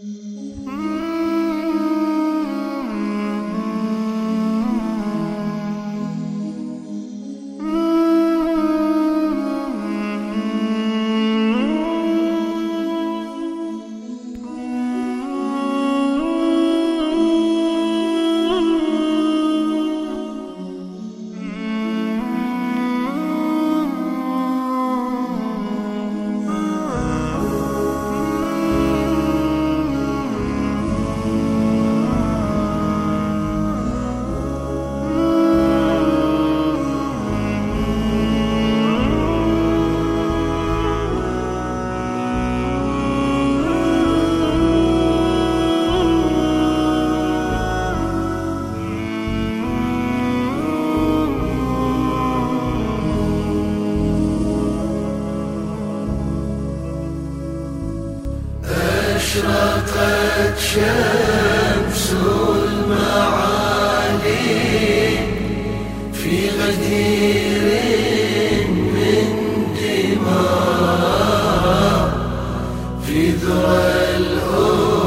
أشرقت شمس المعالي في غدير من دماء في ذرى الأفق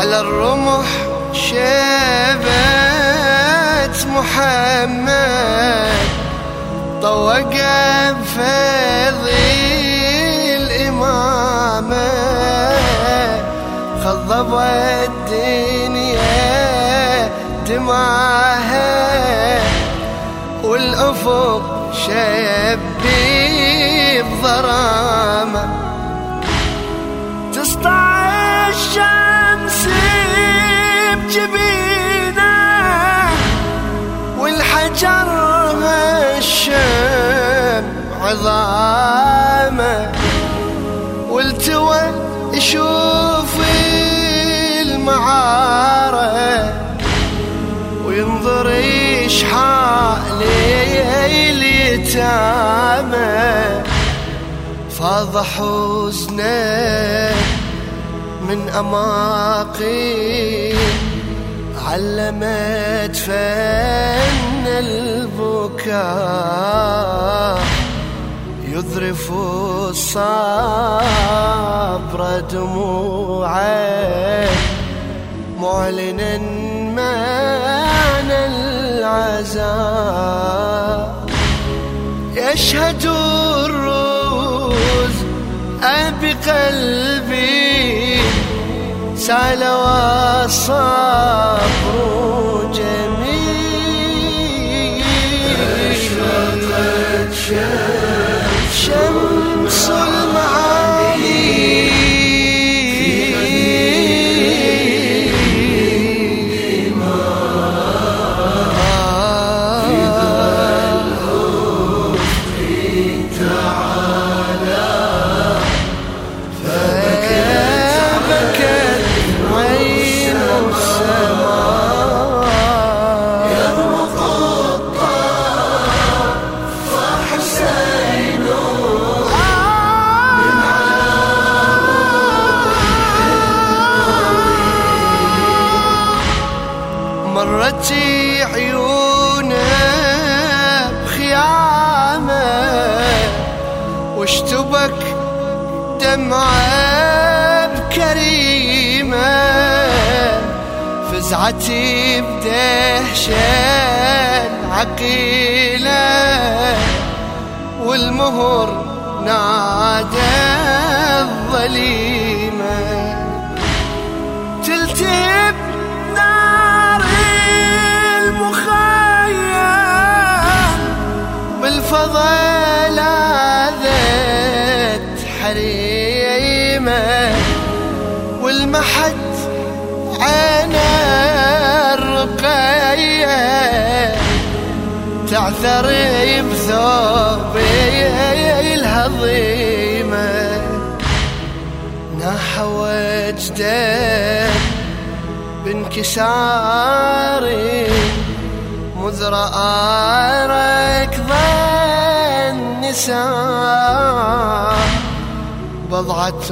على الرمح شيبة محمد طوق بفيضي الإمامة خضب الدنيا دماها والأفق شبي عظامه والتوى يشوف المعارة وينظر يشحال اليتامى فاض حزنه من أماقي علمت فن البكاء. يذرف الصبر دموعه معلنا معنى العزاء. يشهد الروز أبي قلبي سأل والصبر جميل. أشرقت شمس شمس فزعتي بدهشة عقيلة والمهر نادى الظليمة. تلتهب نار المخيم بالفضا لاذت حريمة والمحد عينه الرقية تعثر بثوب الهضيمة. ناح وجدة بانكسار مذ رأى النساء بضعة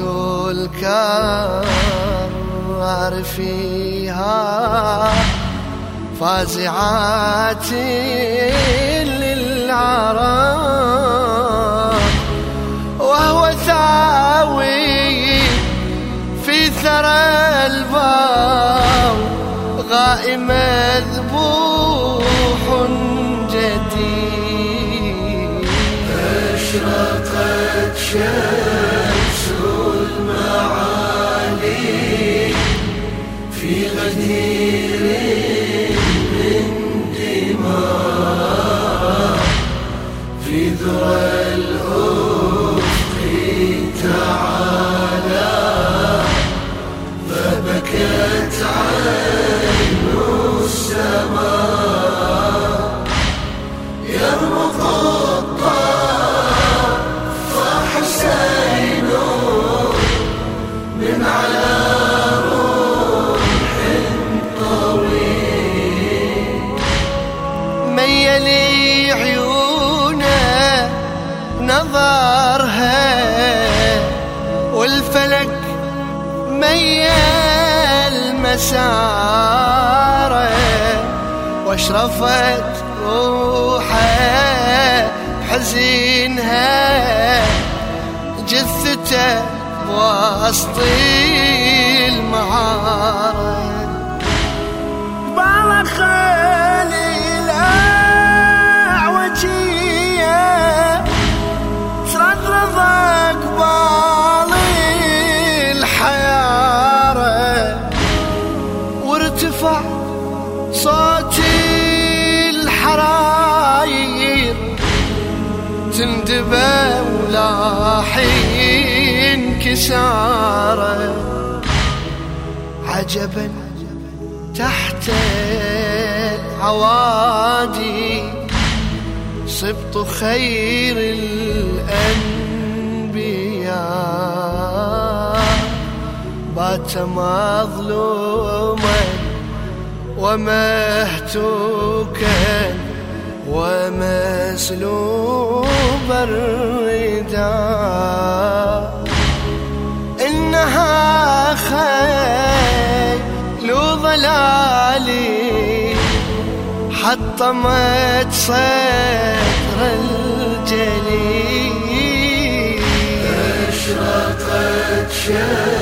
الكرار فيها فازعات للعرب. وهو ثاوي في ثرى الباب غائم مذبوح جديد. أشرقت شمس في نظرها والفلك ميل مساره واشرفت روحه بحزينها جثته بوسط المعارك. بالا خليل تندبى ولاحين كسارة. عجبا تحت العوادي سبط خير الأنبياء. بات مظلوما ومهتوكا ومسلوب الرداء إنها خيل ظلالي حطمت صدر الجليل. أشرقت شمس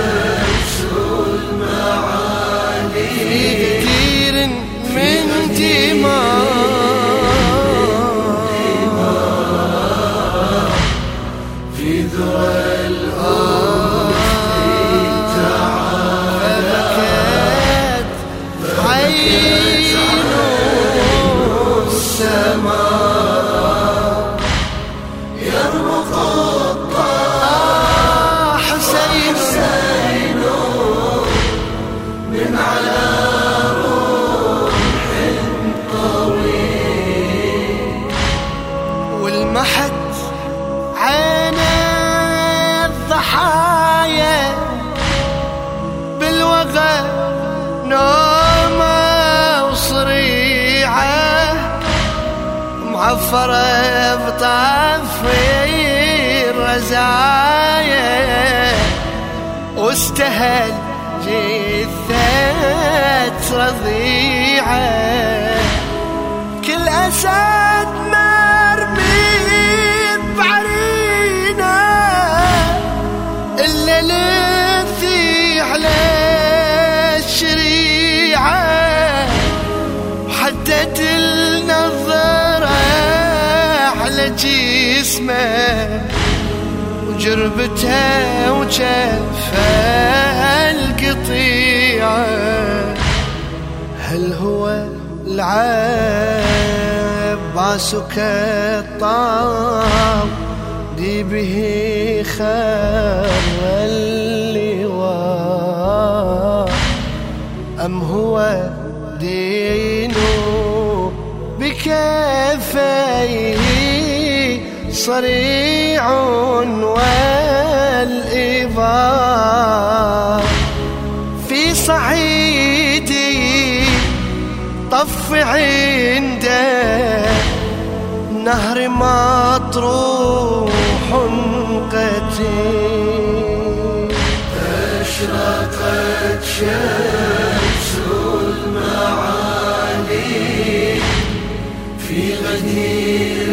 معفرة بطفي الرزايا واستهل جثة رضيعة. كل أسد مرمي بعرينا إلا لثي على جسمه وجربتها وجفها القطيعة هل هو العباس كالطاب دي به خر اللواء أم هو دين بكفيه صريع والإبار في صعيدي طف عنده النهر مطروح قتيل. أشرقت شمس المعالي في غدير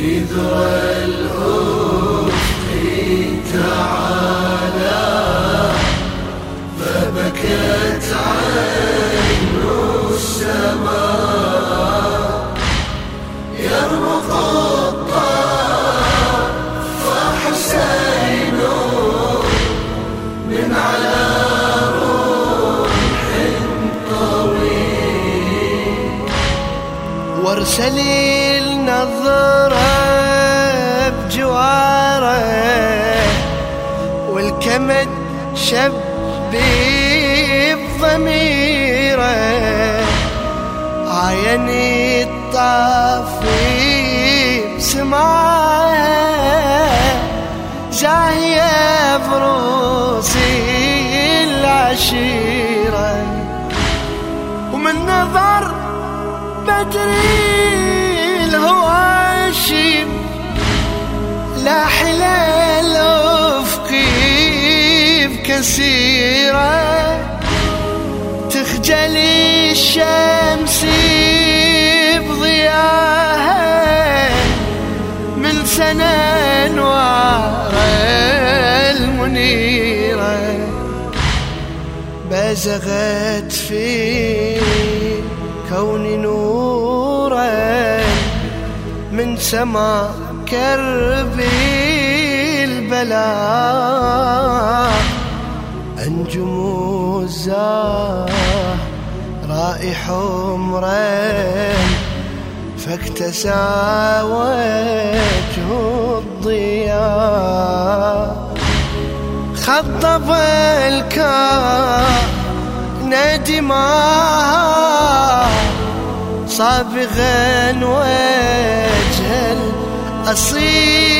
في ذرى الأفق تعالى فبكت عين السماء يرمق الطاف فحسين من على روح طويل وارسلي النظرة بجواره والكمد شبي بضميره. عيني الطافي بسماعه زاهية بروسي العشيرة. ومن نظر بدري بكسيره تخجلي الشمس بضياها من سنة انوار المنيرة بزغت في كوني نورا من سما كربي البلاء. أنجم الزاه رائح حمرا فاكتسى وجه الضياء خضب الكون دماء صابغا وجه الأصيل.